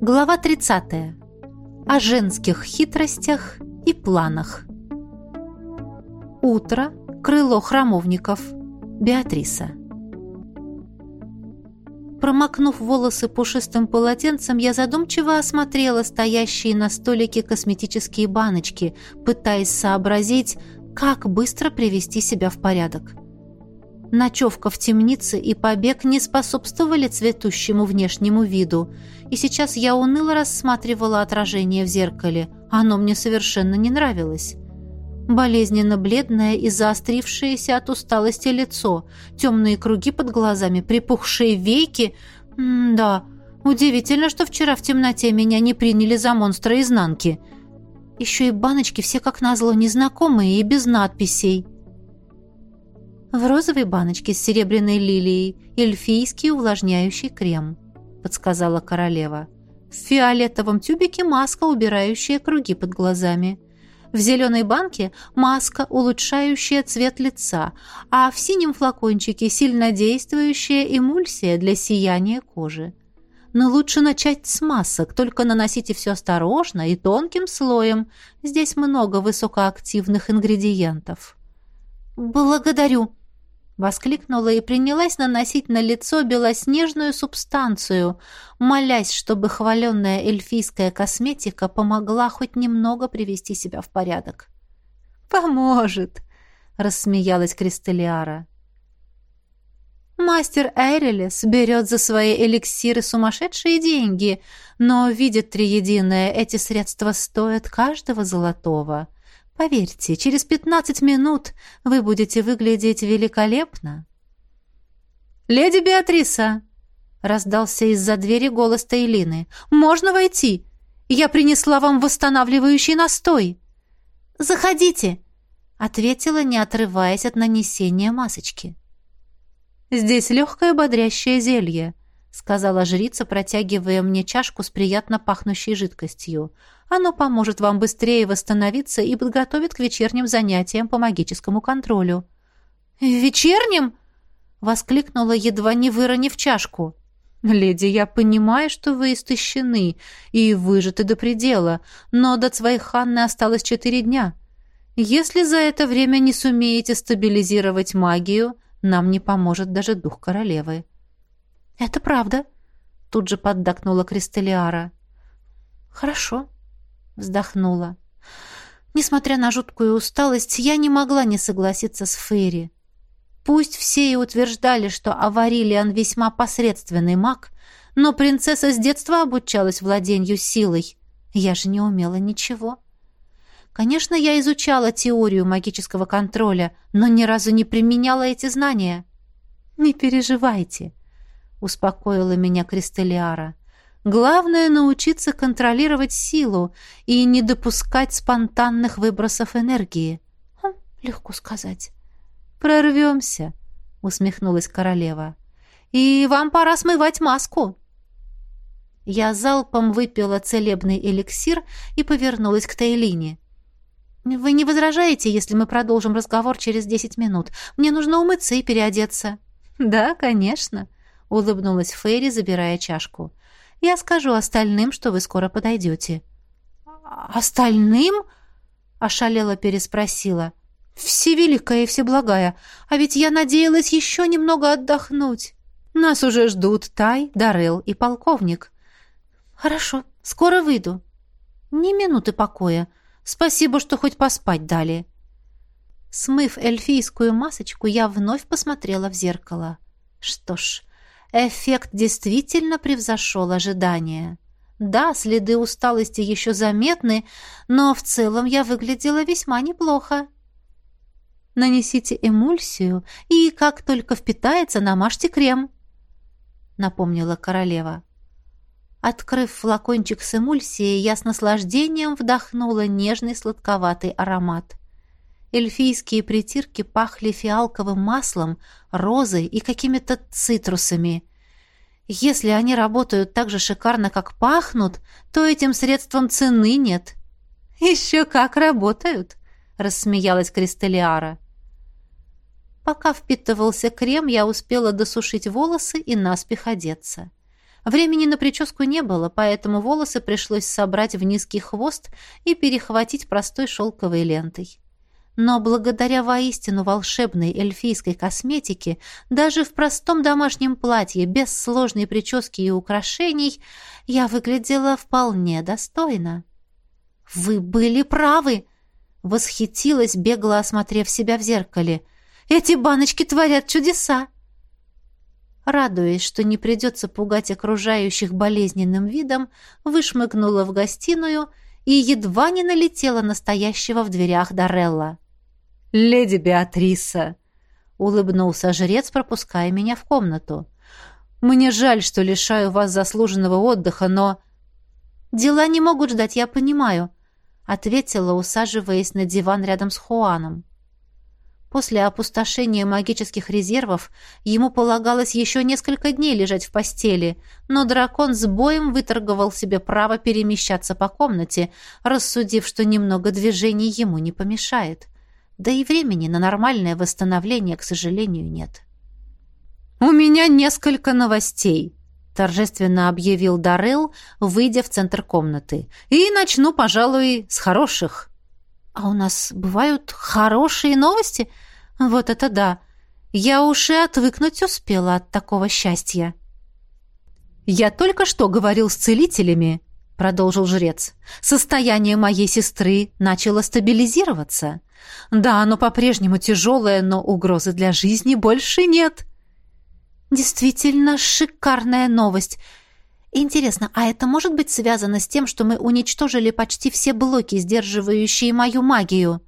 Глава 30. О женских хитростях и планах. Утро. Крыло храмовников. Беатриса. Промокнув волосы пушистым полотенцем, я задумчиво осмотрела стоящие на столике косметические баночки, пытаясь сообразить, как быстро привести себя в порядок. Ночевка в темнице и побег не способствовали цветущему внешнему виду, и сейчас я уныло рассматривала отражение в зеркале. Оно мне совершенно не нравилось. Болезненно бледное и заострившееся от усталости лицо, темные круги под глазами, припухшие веки. М да, удивительно, что вчера в темноте меня не приняли за монстра изнанки. Еще и баночки все как назло незнакомые и без надписей. В розовой баночке с серебряной лилией эльфийский увлажняющий крем, подсказала королева. В фиолетовом тюбике маска, убирающая круги под глазами. В зеленой банке маска, улучшающая цвет лица, а в синем флакончике сильнодействующая эмульсия для сияния кожи. Но лучше начать с масок, только наносите все осторожно и тонким слоем. Здесь много высокоактивных ингредиентов. «Благодарю!» Воскликнула и принялась наносить на лицо белоснежную субстанцию, молясь, чтобы хваленная эльфийская косметика помогла хоть немного привести себя в порядок. «Поможет!» — рассмеялась Кристалиара. «Мастер Эйрелес берет за свои эликсиры сумасшедшие деньги, но, видит триединое, эти средства стоят каждого золотого». Поверьте, через пятнадцать минут вы будете выглядеть великолепно. «Леди Беатриса!» — раздался из-за двери голос Таилины. «Можно войти? Я принесла вам восстанавливающий настой». «Заходите!» — ответила, не отрываясь от нанесения масочки. «Здесь легкое бодрящее зелье», — сказала жрица, протягивая мне чашку с приятно пахнущей жидкостью. «Оно поможет вам быстрее восстановиться и подготовит к вечерним занятиям по магическому контролю». «Вечерним?» — воскликнула, едва не выронив чашку. «Леди, я понимаю, что вы истощены и выжаты до предела, но до своей Ханны осталось четыре дня. Если за это время не сумеете стабилизировать магию, нам не поможет даже дух королевы». «Это правда», — тут же поддакнула Кристалиара. «Хорошо», — вздохнула. Несмотря на жуткую усталость, я не могла не согласиться с Фейри. Пусть все и утверждали, что Аварилиан весьма посредственный маг, но принцесса с детства обучалась владению силой. Я же не умела ничего. Конечно, я изучала теорию магического контроля, но ни разу не применяла эти знания. Не переживайте успокоила меня Кристалиара. Главное научиться контролировать силу и не допускать спонтанных выбросов энергии. Хм, легко сказать. Прорвемся, усмехнулась королева. И вам пора смывать маску. Я залпом выпила целебный эликсир и повернулась к Тейлине. «Вы не возражаете, если мы продолжим разговор через десять минут? Мне нужно умыться и переодеться». «Да, конечно», — улыбнулась Фейри, забирая чашку. «Я скажу остальным, что вы скоро подойдете». «Остальным?» — ошалела переспросила. «Всевеликая и всеблагая, а ведь я надеялась еще немного отдохнуть. Нас уже ждут Тай, Дарел и полковник». «Хорошо, скоро выйду». «Ни минуты покоя. Спасибо, что хоть поспать дали». Смыв эльфийскую масочку, я вновь посмотрела в зеркало. Что ж, Эффект действительно превзошел ожидания. Да, следы усталости еще заметны, но в целом я выглядела весьма неплохо. Нанесите эмульсию и, как только впитается, намажьте крем, напомнила королева. Открыв флакончик с эмульсией, я с наслаждением вдохнула нежный сладковатый аромат. Эльфийские притирки пахли фиалковым маслом, розой и какими-то цитрусами. Если они работают так же шикарно, как пахнут, то этим средствам цены нет. «Еще как работают!» — рассмеялась Кристалиара. Пока впитывался крем, я успела досушить волосы и наспех одеться. Времени на прическу не было, поэтому волосы пришлось собрать в низкий хвост и перехватить простой шелковой лентой. Но благодаря воистину волшебной эльфийской косметике, даже в простом домашнем платье, без сложной прически и украшений, я выглядела вполне достойно. «Вы были правы!» — восхитилась, бегло осмотрев себя в зеркале. «Эти баночки творят чудеса!» радуясь, что не придется пугать окружающих болезненным видом, вышмыгнула в гостиную и едва не налетела настоящего в дверях Дарелла. «Леди Беатриса!» — улыбнулся жрец, пропуская меня в комнату. «Мне жаль, что лишаю вас заслуженного отдыха, но...» «Дела не могут ждать, я понимаю», — ответила, усаживаясь на диван рядом с Хуаном. После опустошения магических резервов ему полагалось еще несколько дней лежать в постели, но дракон с боем выторговал себе право перемещаться по комнате, рассудив, что немного движений ему не помешает. Да и времени на нормальное восстановление, к сожалению, нет. «У меня несколько новостей», — торжественно объявил Дарел, выйдя в центр комнаты. «И начну, пожалуй, с хороших». «А у нас бывают хорошие новости?» «Вот это да! Я уж и отвыкнуть успела от такого счастья». «Я только что говорил с целителями», — продолжил жрец. «Состояние моей сестры начало стабилизироваться. Да, оно по-прежнему тяжелое, но угрозы для жизни больше нет». «Действительно шикарная новость. Интересно, а это может быть связано с тем, что мы уничтожили почти все блоки, сдерживающие мою магию?»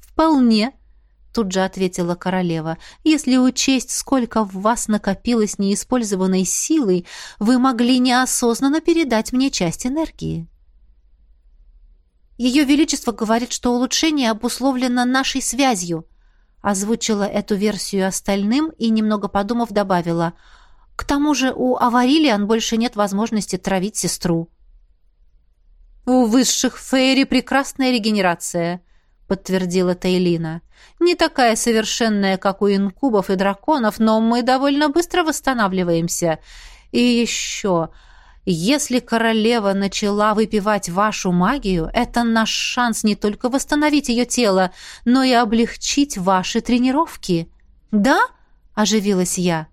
«Вполне», тут же ответила королева. «Если учесть, сколько в вас накопилось неиспользованной силы, вы могли неосознанно передать мне часть энергии». «Ее Величество говорит, что улучшение обусловлено нашей связью», озвучила эту версию остальным и, немного подумав, добавила – к тому же у Аварилиан больше нет возможности травить сестру. «У высших фейри прекрасная регенерация», — подтвердила Тейлина. «Не такая совершенная, как у инкубов и драконов, но мы довольно быстро восстанавливаемся. И еще, если королева начала выпивать вашу магию, это наш шанс не только восстановить ее тело, но и облегчить ваши тренировки». «Да?» — оживилась я.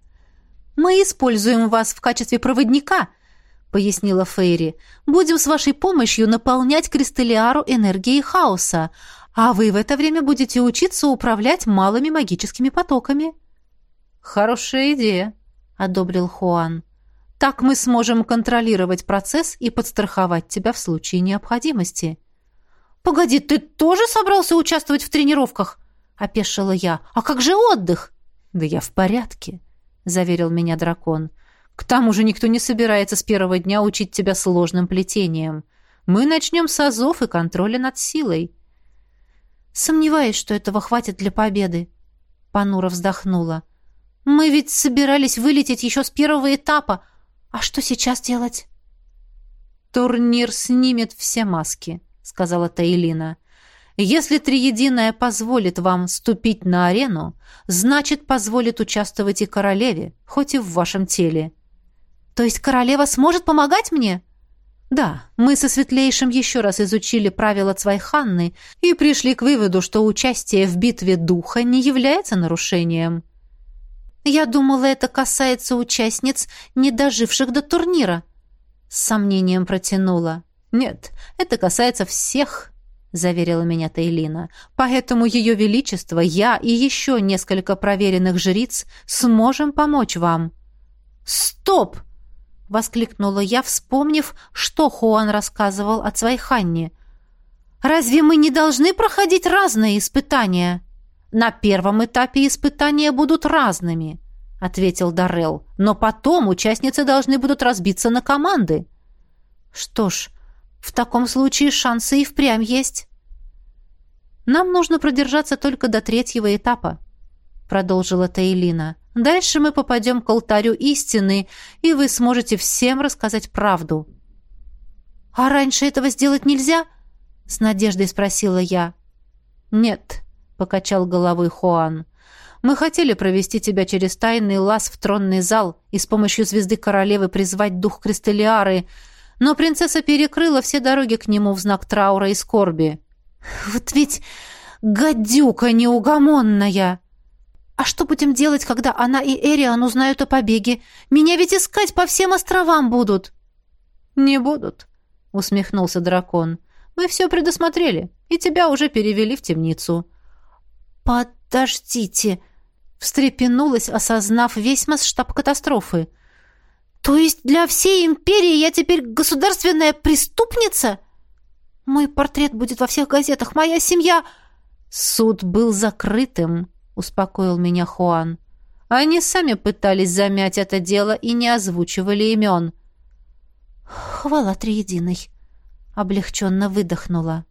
Мы используем вас в качестве проводника», — пояснила Фейри. «Будем с вашей помощью наполнять Кристаллиару энергией хаоса, а вы в это время будете учиться управлять малыми магическими потоками». «Хорошая идея», — одобрил Хуан. «Так мы сможем контролировать процесс и подстраховать тебя в случае необходимости». «Погоди, ты тоже собрался участвовать в тренировках?» — опешила я. «А как же отдых?» «Да я в порядке», — заверил меня дракон. «К тому же никто не собирается с первого дня учить тебя сложным плетением. Мы начнем с азов и контроля над силой». «Сомневаюсь, что этого хватит для победы», — Панура вздохнула. «Мы ведь собирались вылететь еще с первого этапа. А что сейчас делать?» «Турнир снимет все маски», — сказала Таилина. Если Триединая позволит вам ступить на арену, значит, позволит участвовать и королеве, хоть и в вашем теле. То есть королева сможет помогать мне? Да, мы со Светлейшим еще раз изучили правила Цвайханны и пришли к выводу, что участие в битве духа не является нарушением. Я думала, это касается участниц, не доживших до турнира. С сомнением протянула. Нет, это касается всех — заверила меня Тейлина. «Поэтому Ее Величество, я и еще несколько проверенных жриц сможем помочь вам». «Стоп!» — воскликнула я, вспомнив, что Хуан рассказывал о Цвайханне. «Разве мы не должны проходить разные испытания?» «На первом этапе испытания будут разными», — ответил Даррелл. «Но потом участницы должны будут разбиться на команды». «Что ж...» В таком случае шансы и впрямь есть. Нам нужно продержаться только до третьего этапа, продолжила Тейлина. Дальше мы попадем к алтарю истины, и вы сможете всем рассказать правду. А раньше этого сделать нельзя? с надеждой спросила я. Нет, покачал головой Хуан. Мы хотели провести тебя через тайный лаз в тронный зал и с помощью звезды королевы призвать дух Кристалиары, но принцесса перекрыла все дороги к нему в знак траура и скорби. Вот ведь гадюка неугомонная! А что будем делать, когда она и Эриан узнают о побеге? Меня ведь искать по всем островам будут. Не будут, усмехнулся дракон. Мы все предусмотрели, и тебя уже перевели в темницу. Подождите, встрепенулась, осознав весь масштаб катастрофы. То есть для всей империи я теперь государственная преступница? Мой портрет будет во всех газетах, моя семья... Суд был закрытым, успокоил меня Хуан. Они сами пытались замять это дело и не озвучивали имен. Хвала Триединой. Облегченно выдохнула.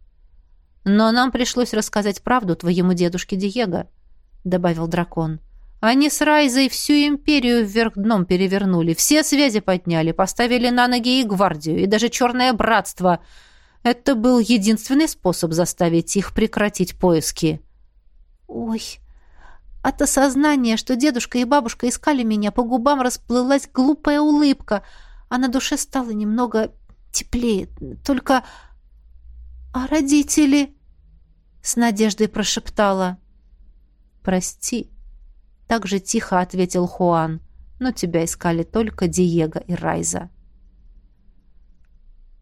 Но нам пришлось рассказать правду твоему дедушке Диего, добавил дракон. Они с Райзой всю империю вверх дном перевернули, все связи подняли, поставили на ноги и гвардию, и даже черное братство. Это был единственный способ заставить их прекратить поиски. Ой, от осознания, что дедушка и бабушка искали меня, по губам расплылась глупая улыбка, а на душе стало немного теплее. Только... «А родители?» — с надеждой прошептала. «Прости», так же тихо ответил Хуан. Но тебя искали только Диего и Райза.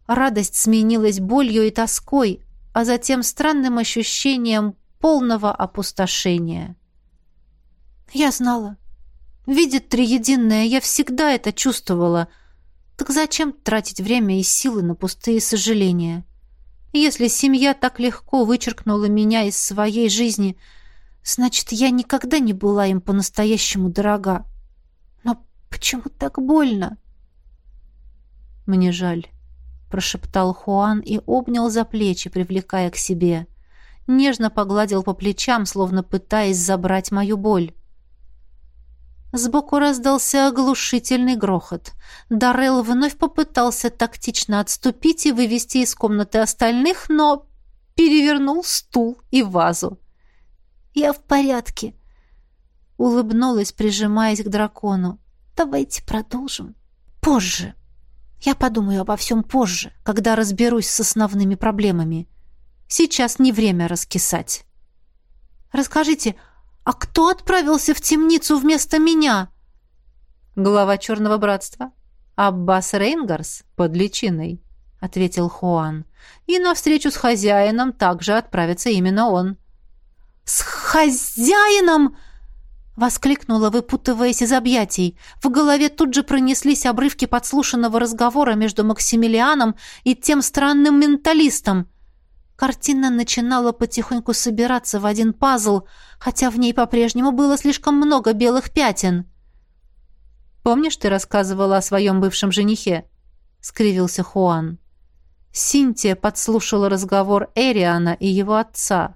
Радость сменилась болью и тоской, а затем странным ощущением полного опустошения. Я знала. Видит Триединное, я всегда это чувствовала. Так зачем тратить время и силы на пустые сожаления? Если семья так легко вычеркнула меня из своей жизни — Значит, я никогда не была им по-настоящему дорога. Но почему так больно? Мне жаль, прошептал Хуан и обнял за плечи, привлекая к себе. Нежно погладил по плечам, словно пытаясь забрать мою боль. Сбоку раздался оглушительный грохот. Дарел вновь попытался тактично отступить и вывести из комнаты остальных, но перевернул стул и вазу. Я в порядке. Улыбнулась, прижимаясь к дракону. Давайте продолжим. Позже. Я подумаю обо всем позже, когда разберусь с основными проблемами. Сейчас не время раскисать. Расскажите, а кто отправился в темницу вместо меня? Глава Черного Братства. Аббас Рейнгарс под личиной, ответил Хуан. И на встречу с хозяином также отправится именно он. — «С хозяином!» Воскликнула, выпутываясь из объятий. В голове тут же пронеслись обрывки подслушанного разговора между Максимилианом и тем странным менталистом. Картина начинала потихоньку собираться в один пазл, хотя в ней по-прежнему было слишком много белых пятен. «Помнишь, ты рассказывала о своем бывшем женихе?» — скривился Хуан. Синтия подслушала разговор Эриана и его отца.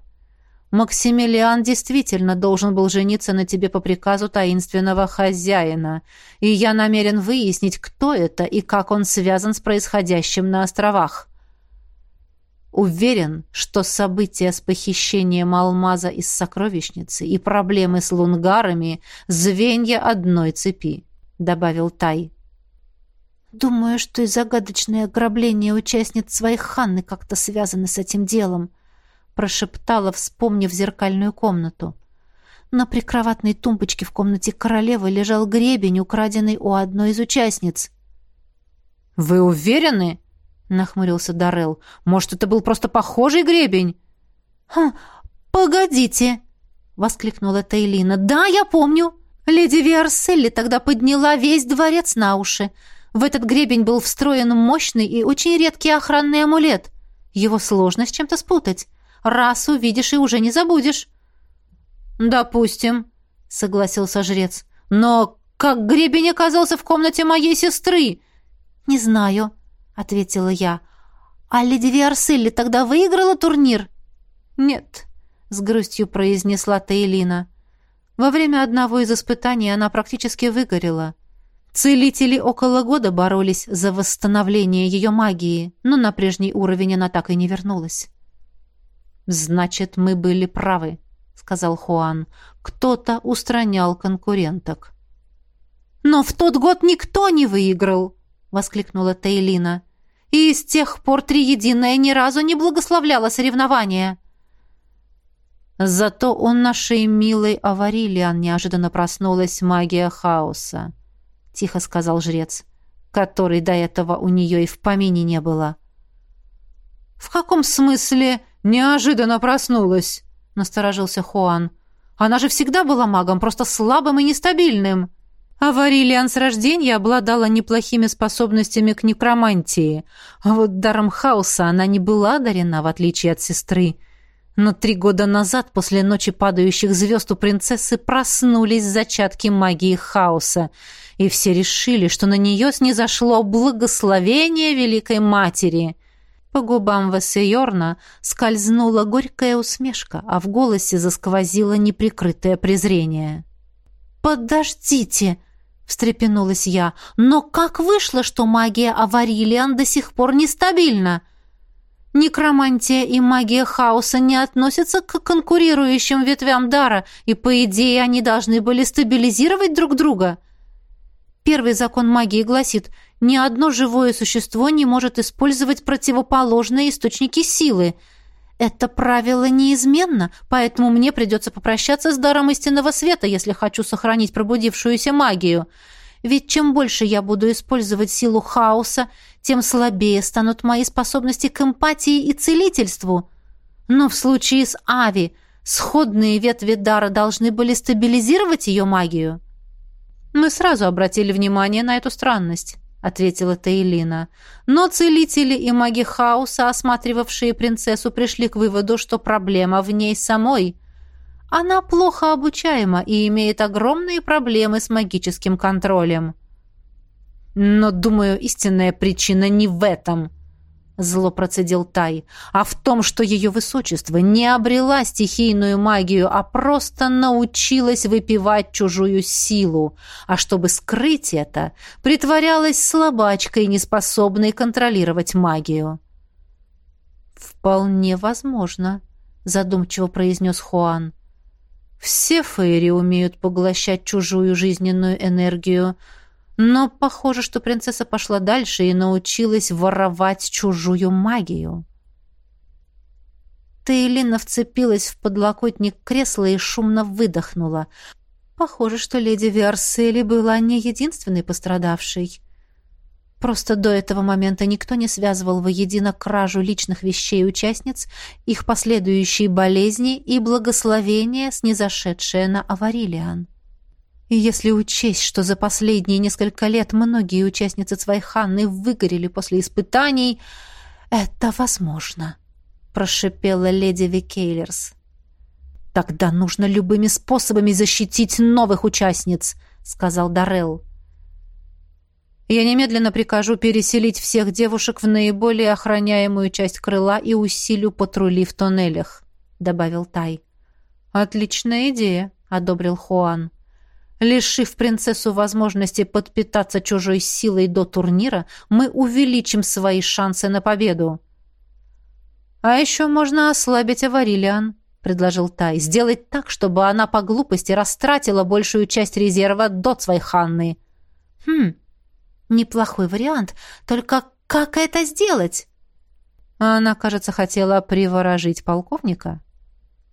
Максимилиан действительно должен был жениться на тебе по приказу таинственного хозяина, и я намерен выяснить, кто это и как он связан с происходящим на островах. Уверен, что события с похищением алмаза из сокровищницы и проблемы с лунгарами — звенья одной цепи», — добавил Тай. «Думаю, что и загадочное ограбление участниц своих Ханны как-то связаны с этим делом», — прошептала, вспомнив зеркальную комнату. На прикроватной тумбочке в комнате королевы лежал гребень, украденный у одной из участниц. «Вы уверены?» — нахмурился Дарел. «Может, это был просто похожий гребень?» «Хм, погодите!» — воскликнула Тейлина. «Да, я помню. Леди Виарселли тогда подняла весь дворец на уши. В этот гребень был встроен мощный и очень редкий охранный амулет. Его сложно с чем-то спутать. Раз увидишь и уже не забудешь». «Допустим», — согласился жрец. «Но как гребень оказался в комнате моей сестры?» «Не знаю», — ответила я. «А леди Виарселли тогда выиграла турнир?» «Нет», — с грустью произнесла Тейлина. «Во время одного из испытаний она практически выгорела». Целители около года боролись за восстановление ее магии, но на прежний уровень она так и не вернулась. «Значит, мы были правы», — сказал Хуан. «Кто-то устранял конкуренток». «Но в тот год никто не выиграл!» — воскликнула Тейлина. «И с тех пор Триединая ни разу не благословляла соревнования!» Зато у нашей милой Аварилиан неожиданно проснулась магия хаоса, — тихо сказал жрец, который до этого у нее и в помине не было. «В каком смысле неожиданно проснулась?» — насторожился Хуан. «Она же всегда была магом, просто слабым и нестабильным». Аварилиан с рождения обладала неплохими способностями к некромантии, а вот даром хаоса она не была одарена, в отличие от сестры — но три года назад, после ночи падающих звезд, у принцессы проснулись зачатки магии хаоса, и все решили, что на нее снизошло благословение Великой Матери. По губам Вассейорна скользнула горькая усмешка, а в голосе засквозило неприкрытое презрение. «Подождите!» — встрепенулась я. «Но как вышло, что магия Аварилиан до сих пор нестабильна?» Некромантия и магия хаоса не относятся к конкурирующим ветвям дара, и, по идее, они должны были стабилизировать друг друга. Первый закон магии гласит, ни одно живое существо не может использовать противоположные источники силы. Это правило неизменно, поэтому мне придется попрощаться с даром истинного света, если хочу сохранить пробудившуюся магию. Ведь чем больше я буду использовать силу хаоса, тем слабее станут мои способности к эмпатии и целительству. Но в случае с Ави сходные ветви дара должны были стабилизировать ее магию. Мы сразу обратили внимание на эту странность, ответила Тейлина. Но целители и маги хаоса, осматривавшие принцессу, пришли к выводу, что проблема в ней самой. Она плохо обучаема и имеет огромные проблемы с магическим контролем. Но, думаю, истинная причина не в этом, зло процедил Тай, а в том, что ее высочество не обрела стихийную магию, а просто научилась выпивать чужую силу, а чтобы скрыть это, притворялась слабачкой, неспособной контролировать магию. Вполне возможно, задумчиво произнес Хуан. Все фейри умеют поглощать чужую жизненную энергию, но похоже, что принцесса пошла дальше и научилась воровать чужую магию. Тейлина вцепилась в подлокотник кресла и шумно выдохнула. Похоже, что леди Виарсели была не единственной пострадавшей. Просто до этого момента никто не связывал воедино кражу личных вещей участниц, их последующие болезни и благословение, снизошедшее на Аварилиан. И если учесть, что за последние несколько лет многие участницы Цвайханны выгорели после испытаний, это возможно, прошипела леди Викейлерс. Тогда нужно любыми способами защитить новых участниц, сказал Дарел. Я немедленно прикажу переселить всех девушек в наиболее охраняемую часть крыла и усилю патрули в тоннелях, добавил Тай. Отличная идея, одобрил Хуан. Лишив принцессу возможности подпитаться чужой силой до турнира, мы увеличим свои шансы на победу. А еще можно ослабить Аварилиан, предложил Тай. Сделать так, чтобы она по глупости растратила большую часть резерва до своей Ханны. Хм, неплохой вариант. Только как это сделать? Она, кажется, хотела приворожить полковника,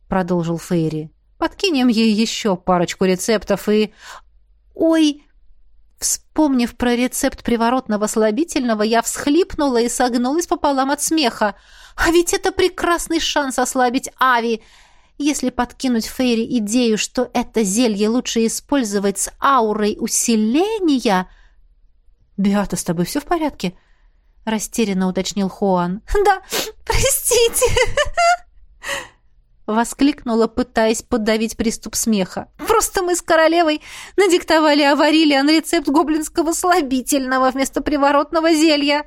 продолжил Фейри. Подкинем ей еще парочку рецептов и... Ой! Вспомнив про рецепт приворотного слабительного, я всхлипнула и согнулась пополам от смеха. А ведь это прекрасный шанс ослабить Ави. Если подкинуть Фейри идею, что это зелье лучше использовать с аурой усиления... «Беата, с тобой все в порядке?» — растерянно уточнил Хуан. «Да, простите!» Воскликнула, пытаясь подавить приступ смеха. «Просто мы с королевой надиктовали Аварилиан рецепт гоблинского слабительного вместо приворотного зелья».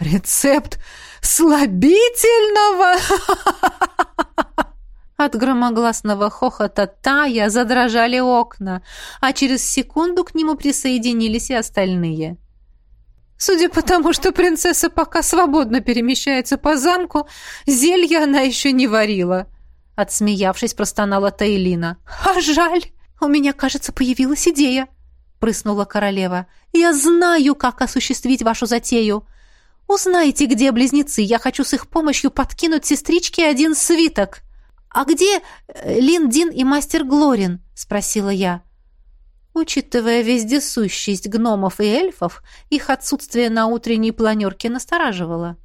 «Рецепт слабительного?» От громогласного хохота Тая задрожали окна, а через секунду к нему присоединились и остальные. Судя по тому, что принцесса пока свободно перемещается по замку, зелья она еще не варила, Отсмеявшись, простонала Таилина. «А жаль! У меня, кажется, появилась идея!» Прыснула королева. «Я знаю, как осуществить вашу затею. Узнайте, где близнецы. Я хочу с их помощью подкинуть сестричке один свиток». «А где э, Лин Дин и мастер Глорин?» — спросила я. Учитывая вездесущесть гномов и эльфов, их отсутствие на утренней планерке настораживало.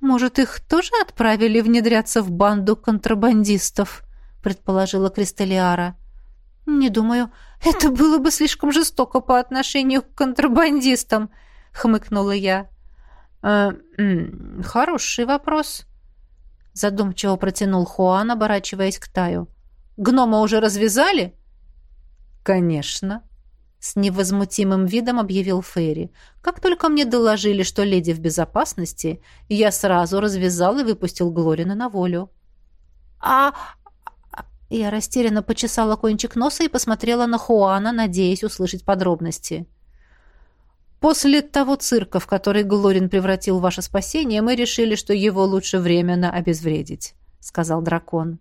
«Может, их тоже отправили внедряться в банду контрабандистов?» — предположила Кристалиара. «Не думаю. Это было бы слишком жестоко по отношению к контрабандистам», — хмыкнула я. «Э, «Хороший вопрос», — задумчиво протянул Хуан, оборачиваясь к Таю. «Гнома уже развязали?» «Конечно», с невозмутимым видом объявил Ферри. «Как только мне доложили, что леди в безопасности, я сразу развязал и выпустил Глорина на волю». «А...» Я растерянно почесала кончик носа и посмотрела на Хуана, надеясь услышать подробности. «После того цирка, в который Глорин превратил ваше спасение, мы решили, что его лучше временно обезвредить», — сказал дракон.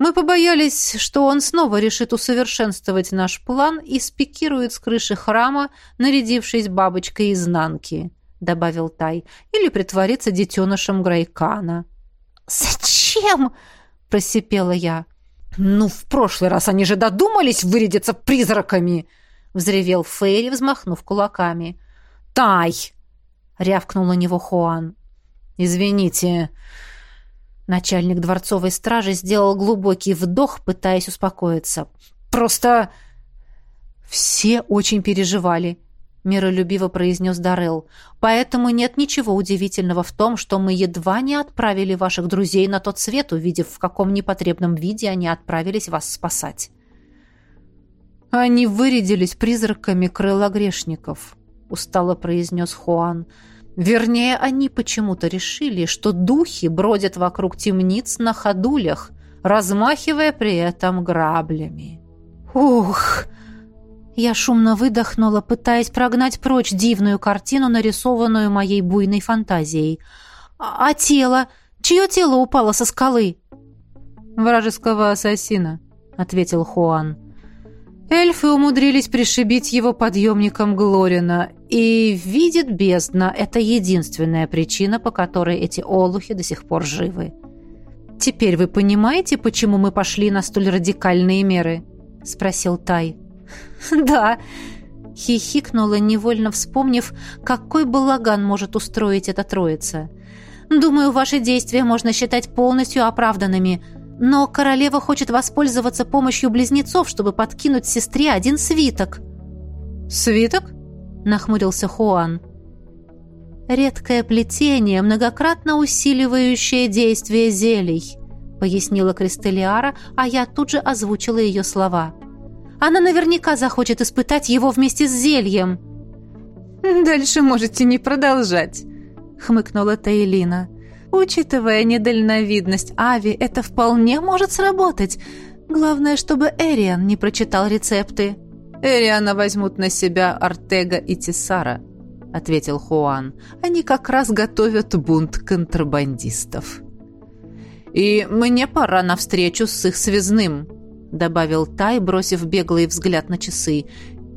Мы побоялись, что он снова решит усовершенствовать наш план и спикирует с крыши храма, нарядившись бабочкой изнанки, — добавил Тай, — или притворится детенышем Грайкана. «Зачем?» — просипела я. «Ну, в прошлый раз они же додумались вырядиться призраками!» — взревел Фейри, взмахнув кулаками. «Тай!» — рявкнул на него Хуан. «Извините, Начальник дворцовой стражи сделал глубокий вдох, пытаясь успокоиться. «Просто...» «Все очень переживали», — миролюбиво произнес Дарел. «Поэтому нет ничего удивительного в том, что мы едва не отправили ваших друзей на тот свет, увидев, в каком непотребном виде они отправились вас спасать». «Они вырядились призраками крыла грешников», — устало произнес Хуан. «Хуан». Вернее, они почему-то решили, что духи бродят вокруг темниц на ходулях, размахивая при этом граблями. «Ух!» Я шумно выдохнула, пытаясь прогнать прочь дивную картину, нарисованную моей буйной фантазией. «А, а тело? Чье тело упало со скалы?» «Вражеского ассасина», — ответил Хуан. Эльфы умудрились пришибить его подъемником Глорина, и видит бездна — это единственная причина, по которой эти олухи до сих пор живы. «Теперь вы понимаете, почему мы пошли на столь радикальные меры?» — спросил Тай. «Да», — хихикнула, невольно вспомнив, какой балаган может устроить эта троица. «Думаю, ваши действия можно считать полностью оправданными», — но королева хочет воспользоваться помощью близнецов, чтобы подкинуть сестре один свиток». «Свиток?» — нахмурился Хуан. «Редкое плетение, многократно усиливающее действие зелий», — пояснила Кристелиара, а я тут же озвучила ее слова. «Она наверняка захочет испытать его вместе с зельем». «Дальше можете не продолжать», — хмыкнула Таилина. Учитывая недальновидность Ави, это вполне может сработать. Главное, чтобы Эриан не прочитал рецепты. «Эриана возьмут на себя Артега и Тисара», — ответил Хуан. «Они как раз готовят бунт контрабандистов». «И мне пора на встречу с их связным», — добавил Тай, бросив беглый взгляд на часы.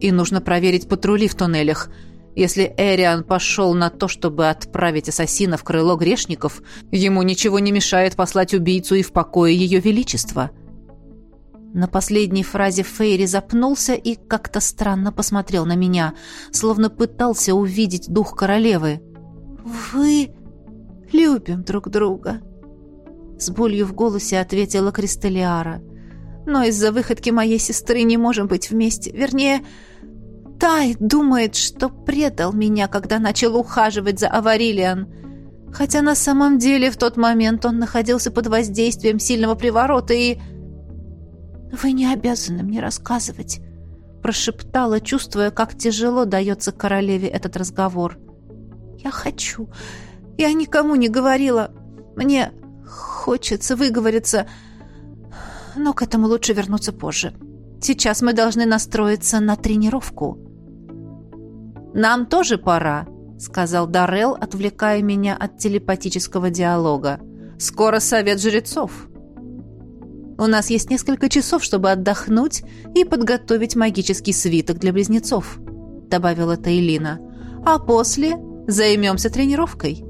«И нужно проверить патрули в туннелях. Если Эриан пошел на то, чтобы отправить ассасина в крыло грешников, ему ничего не мешает послать убийцу и в покое ее величества». На последней фразе Фейри запнулся и как-то странно посмотрел на меня, словно пытался увидеть дух королевы. «Вы любим друг друга», — с болью в голосе ответила Кристалиара. «Но из-за выходки моей сестры не можем быть вместе. Вернее, Тай думает, что предал меня, когда начал ухаживать за Аварилиан. Хотя на самом деле в тот момент он находился под воздействием сильного приворота и... «Вы не обязаны мне рассказывать», — прошептала, чувствуя, как тяжело дается королеве этот разговор. «Я хочу. Я никому не говорила. Мне хочется выговориться, но к этому лучше вернуться позже. Сейчас мы должны настроиться на тренировку». «Нам тоже пора», — сказал Даррелл, отвлекая меня от телепатического диалога. Скоро совет жрецов. У нас есть несколько часов, чтобы отдохнуть и подготовить магический свиток для близнецов», — добавила Таилина. «А после займемся тренировкой».